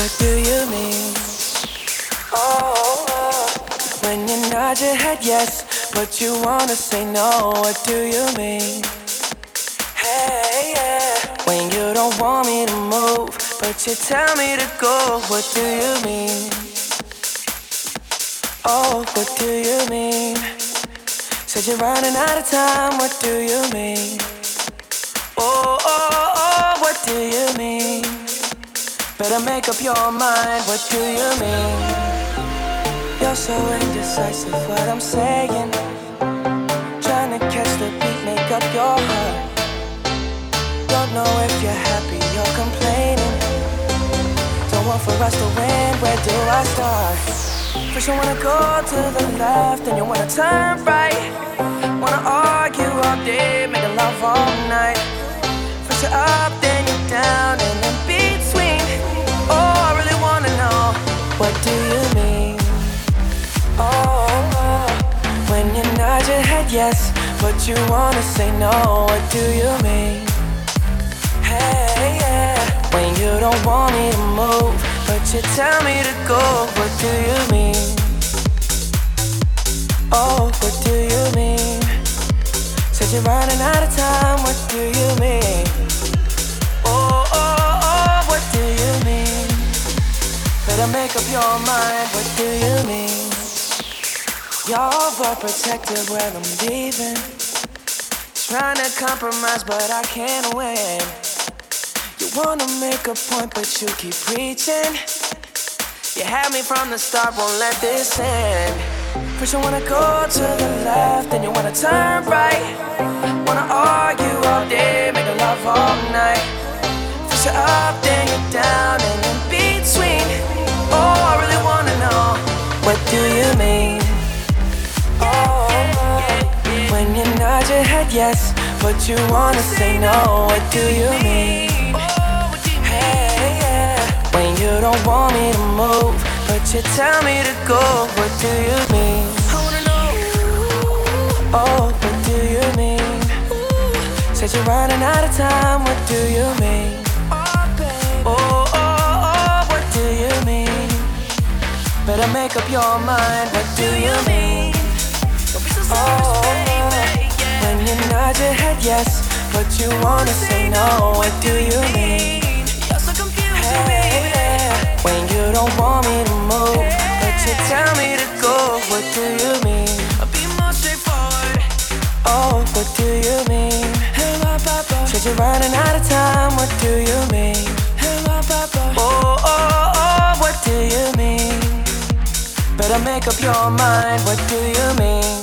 you mean? Oh, when you nod your head yes, but you wanna say no, what do you mean? Hey, yeah. When you don't want me to move, but you tell me to go, what do you mean? Oh, what do you mean? Said you're running out of time, what do you mean? Oh, Better make up your mind, what do you mean? You're so indecisive, what I'm saying. Trying to catch the beat, make up your heart. Don't know if you're happy or complaining. Don't want for us to win, where do I start? First you wanna go to the left, then you wanna turn right. Wanna argue all day, nod your head yes, but you wanna say no, what do you mean? Hey, yeah. When you don't want me to move, but you tell me to go, what do you mean? Oh, what do you mean? Said you're running out of time, what do you mean? Oh, oh, oh, what do you mean? Better make up your mind, what do you mean? You're well protected when I'm leaving. Trying to compromise, but I can't win. You wanna make a point, but you keep preaching. You had me from the start, won't let this end. First, you wanna go to the left, then you wanna turn right. Head yes, but you wanna say no, what do you mean? Hey, yeah. When you don't want me to move, but you tell me to go, what do you mean? I wanna know. Oh, what do you mean? Said you're running out of time, what do you mean? Oh, oh, oh, what do you mean? Better make up your mind, what do you mean? Oh, when you nod your head yes, but you wanna say no, what do you mean? You're so confusing hey, yeah. When you don't want me to move, but you tell me to go, what do you mean? Be more straightforward. Oh, what do you mean? Said you're running out of time, what do you mean? Oh, oh, oh, what do you mean? Better make up your mind, what do you mean?